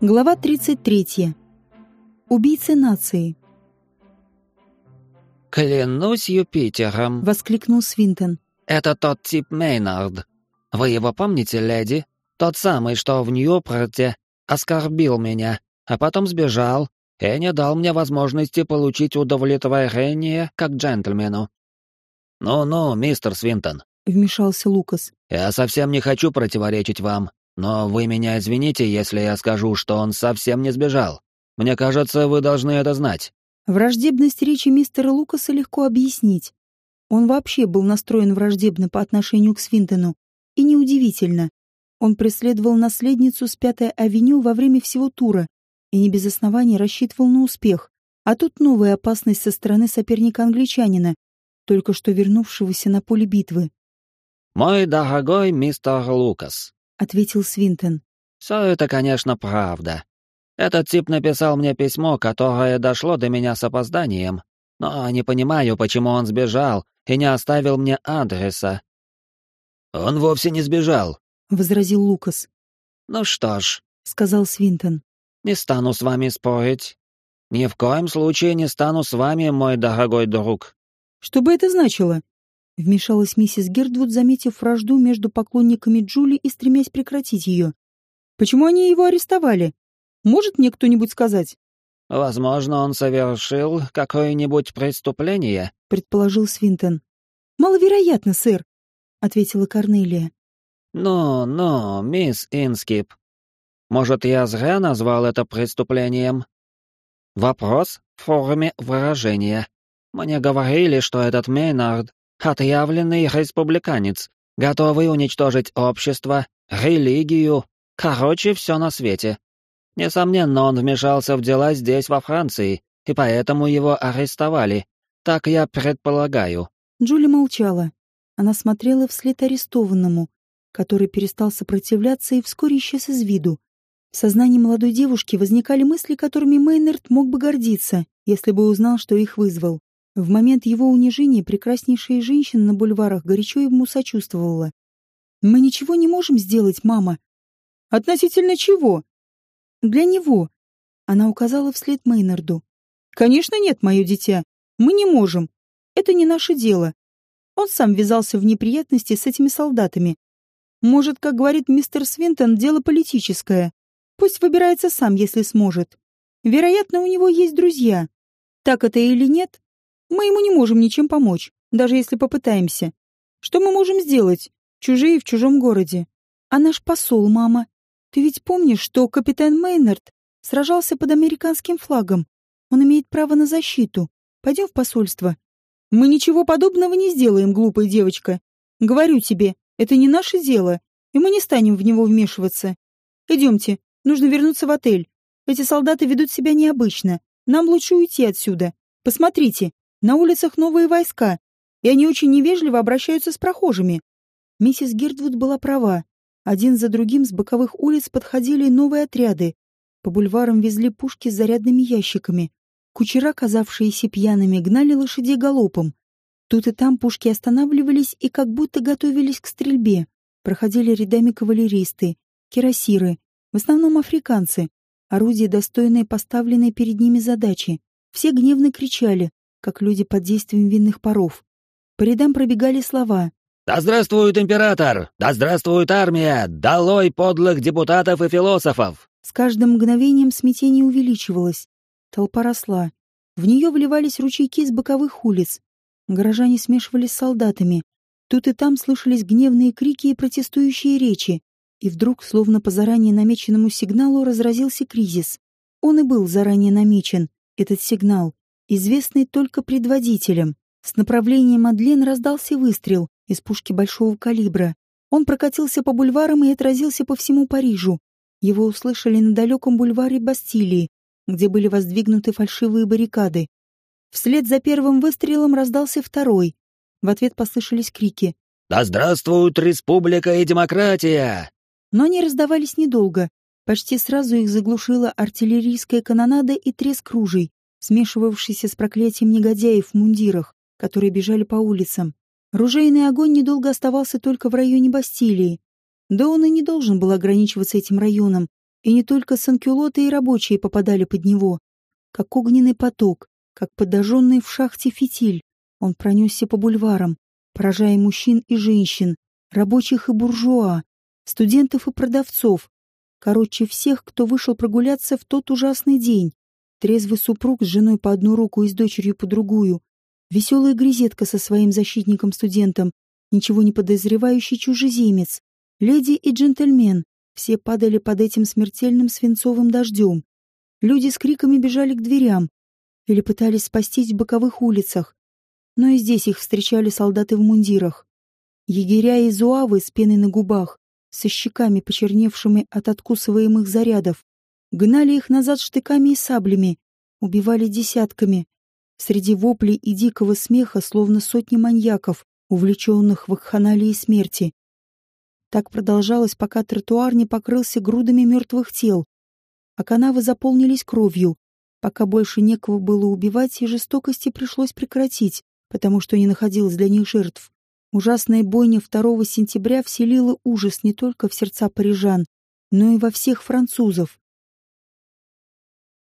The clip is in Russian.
Глава 33. Убийцы нации. «Клянусь Юпитером!» — воскликнул Свинтон. «Это тот тип Мейнард. Вы его помните, леди? Тот самый, что в Ньюпорте оскорбил меня, а потом сбежал и не дал мне возможности получить удовлетворение как джентльмену». «Ну-ну, мистер Свинтон», — вмешался Лукас. «Я совсем не хочу противоречить вам, но вы меня извините, если я скажу, что он совсем не сбежал. Мне кажется, вы должны это знать. Враждебность речи мистера Лукаса легко объяснить. Он вообще был настроен враждебно по отношению к Свинтону. И неудивительно. Он преследовал наследницу с Пятой авеню во время всего тура и не без оснований рассчитывал на успех. А тут новая опасность со стороны соперника-англичанина, только что вернувшегося на поле битвы. «Мой дорогой мистер Лукас», — ответил Свинтон. «Все это, конечно, правда. Этот тип написал мне письмо, которое дошло до меня с опозданием, но не понимаю, почему он сбежал и не оставил мне адреса». «Он вовсе не сбежал», — возразил Лукас. «Ну что ж», — сказал Свинтон. «Не стану с вами спорить. Ни в коем случае не стану с вами, мой дорогой друг». «Что бы это значило?» Вмешалась миссис Гердвуд, заметив вражду между поклонниками Джули и стремясь прекратить ее. «Почему они его арестовали? Может мне кто-нибудь сказать?» «Возможно, он совершил какое-нибудь преступление», — предположил Свинтон. «Маловероятно, сэр», — ответила Корнелия. «Ну, ну, мисс Инскип, может, я зря назвал это преступлением?» Вопрос в форме выражения. Мне говорили, что этот Мейнард Отъявленный республиканец, готовый уничтожить общество, религию, короче, все на свете. Несомненно, он вмешался в дела здесь, во Франции, и поэтому его арестовали. Так я предполагаю». Джули молчала. Она смотрела вслед арестованному, который перестал сопротивляться и вскоре исчез из виду. В сознании молодой девушки возникали мысли, которыми Мейнард мог бы гордиться, если бы узнал, что их вызвал. В момент его унижения прекраснейшая женщина на бульварах горячо ему сочувствовала. «Мы ничего не можем сделать, мама». «Относительно чего?» «Для него». Она указала вслед Мейнарду. «Конечно нет, мое дитя. Мы не можем. Это не наше дело. Он сам ввязался в неприятности с этими солдатами. Может, как говорит мистер Свинтон, дело политическое. Пусть выбирается сам, если сможет. Вероятно, у него есть друзья. Так это или нет, мы ему не можем ничем помочь, даже если попытаемся. Что мы можем сделать? Чужие в чужом городе. А наш посол, мама? Ты ведь помнишь, что капитан Мейнард сражался под американским флагом? Он имеет право на защиту. Пойдем в посольство. Мы ничего подобного не сделаем, глупая девочка. Говорю тебе, это не наше дело, и мы не станем в него вмешиваться. Идемте, нужно вернуться в отель. Эти солдаты ведут себя необычно. Нам лучше уйти отсюда. Посмотрите, на улицах новые войска, и они очень невежливо обращаются с прохожими. Миссис Гирдвуд была права. Один за другим с боковых улиц подходили новые отряды. По бульварам везли пушки с зарядными ящиками. Кучера, казавшиеся пьяными, гнали лошадей галопом. Тут и там пушки останавливались и как будто готовились к стрельбе. Проходили рядами кавалеристы, кирасиры, в основном африканцы. Орудия, достойные поставленной перед ними задачи. Все гневно кричали, как люди под действием винных паров. По рядам пробегали слова. «Да здравствует император! Да здравствует армия! Долой подлых депутатов и философов!» С каждым мгновением смятение увеличивалось. Толпа росла. В нее вливались ручейки с боковых улиц. Горожане смешивались с солдатами. Тут и там слышались гневные крики и протестующие речи. И вдруг, словно по заранее намеченному сигналу, разразился кризис. Он и был заранее намечен, этот сигнал известный только предводителям. С направления Мадлен раздался выстрел из пушки большого калибра. Он прокатился по бульварам и отразился по всему Парижу. Его услышали на далеком бульваре Бастилии, где были воздвигнуты фальшивые баррикады. Вслед за первым выстрелом раздался второй. В ответ послышались крики. «Да здравствует республика и демократия!» Но они раздавались недолго. Почти сразу их заглушила артиллерийская канонада и треск ружей смешивавшийся с проклятием негодяев в мундирах, которые бежали по улицам. Ружейный огонь недолго оставался только в районе Бастилии. Да он и не должен был ограничиваться этим районом. И не только санкюлоты и рабочие попадали под него. Как огненный поток, как подожженный в шахте фитиль, он пронесся по бульварам, поражая мужчин и женщин, рабочих и буржуа, студентов и продавцов, короче всех, кто вышел прогуляться в тот ужасный день. Трезвый супруг с женой по одну руку и с дочерью по другую, веселая грезетка со своим защитником-студентом, ничего не подозревающий чужеземец, леди и джентльмен, все падали под этим смертельным свинцовым дождем. Люди с криками бежали к дверям или пытались спастись в боковых улицах, но и здесь их встречали солдаты в мундирах. Егеря и зуавы с пеной на губах, со щеками, почерневшими от откусываемых зарядов, гнали их назад штыками и саблями, убивали десятками. Среди воплей и дикого смеха, словно сотни маньяков, увлеченных в вакханалии смерти. Так продолжалось, пока тротуар не покрылся грудами мертвых тел, а канавы заполнились кровью, пока больше некого было убивать, и жестокости пришлось прекратить потому что не находилось для них жертв. Ужасная бойня 2 сентября вселила ужас не только в сердца парижан, но и во всех французов.